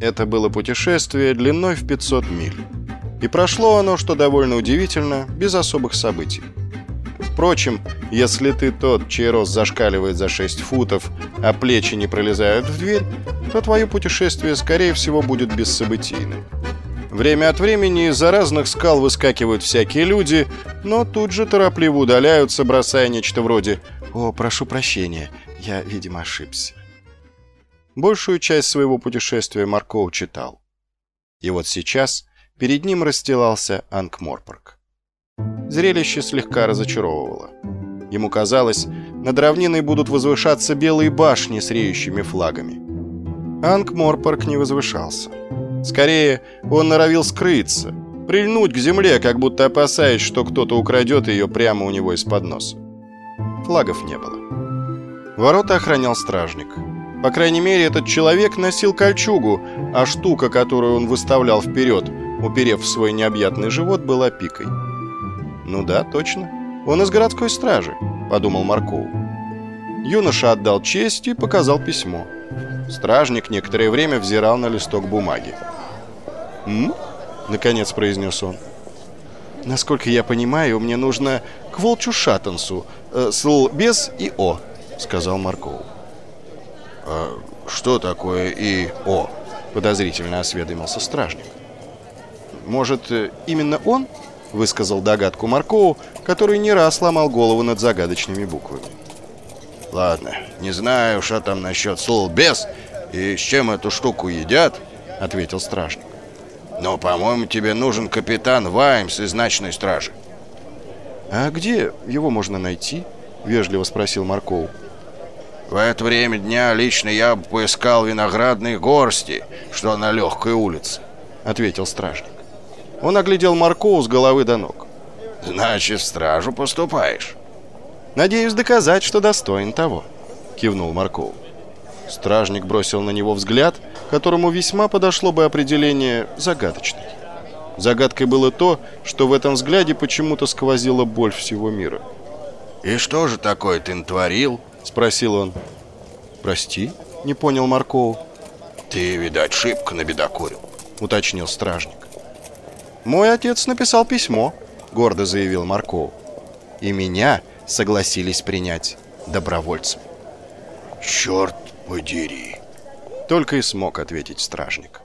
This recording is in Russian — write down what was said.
Это было путешествие длиной в 500 миль. И прошло оно, что довольно удивительно, без особых событий. Впрочем, если ты тот, чей рост зашкаливает за 6 футов, а плечи не пролезают в дверь, то твое путешествие, скорее всего, будет бессобытийным. Время от времени из-за разных скал выскакивают всякие люди, но тут же торопливо удаляются, бросая нечто вроде «О, прошу прощения, я, видимо, ошибся». Большую часть своего путешествия Маркоу читал. И вот сейчас перед ним расстилался Ангморпорг. Зрелище слегка разочаровывало. Ему казалось, над равниной будут возвышаться белые башни с реющими флагами. Ангморпорг не возвышался. Скорее, он норовил скрыться, прильнуть к земле, как будто опасаясь, что кто-то украдет ее прямо у него из-под носа. Флагов не было. Ворота охранял стражник. По крайней мере, этот человек носил кольчугу, а штука, которую он выставлял вперед, уперев в свой необъятный живот, была пикой. «Ну да, точно. Он из городской стражи», — подумал Марков. Юноша отдал честь и показал письмо. Стражник некоторое время взирал на листок бумаги. «М?» — наконец произнес он. «Насколько я понимаю, мне нужно к волчу Шаттенсу, э, с без и О», — сказал Марков. «А что такое и О?» — подозрительно осведомился стражник. «Может, именно он?» — высказал догадку Маркову, который не раз ломал голову над загадочными буквами. «Ладно, не знаю, что там насчет слов «без» и с чем эту штуку едят», — ответил стражник. «Но, по-моему, тебе нужен капитан Ваймс из ночной стражи». «А где его можно найти?» — вежливо спросил Марков. «В это время дня лично я бы поискал виноградные горсти, что на легкой улице», — ответил стражник. Он оглядел Маркоу с головы до ног. «Значит, стражу поступаешь?» «Надеюсь доказать, что достоин того», — кивнул Марков. Стражник бросил на него взгляд, которому весьма подошло бы определение «загадочный». Загадкой было то, что в этом взгляде почему-то сквозила боль всего мира. «И что же такое ты натворил?» — спросил он. «Прости?» — не понял Марков. «Ты, видать, шибко набедокурил», — уточнил стражник. «Мой отец написал письмо», — гордо заявил Марков. «И меня согласились принять добровольцем. «Черт подери!» Только и смог ответить стражник.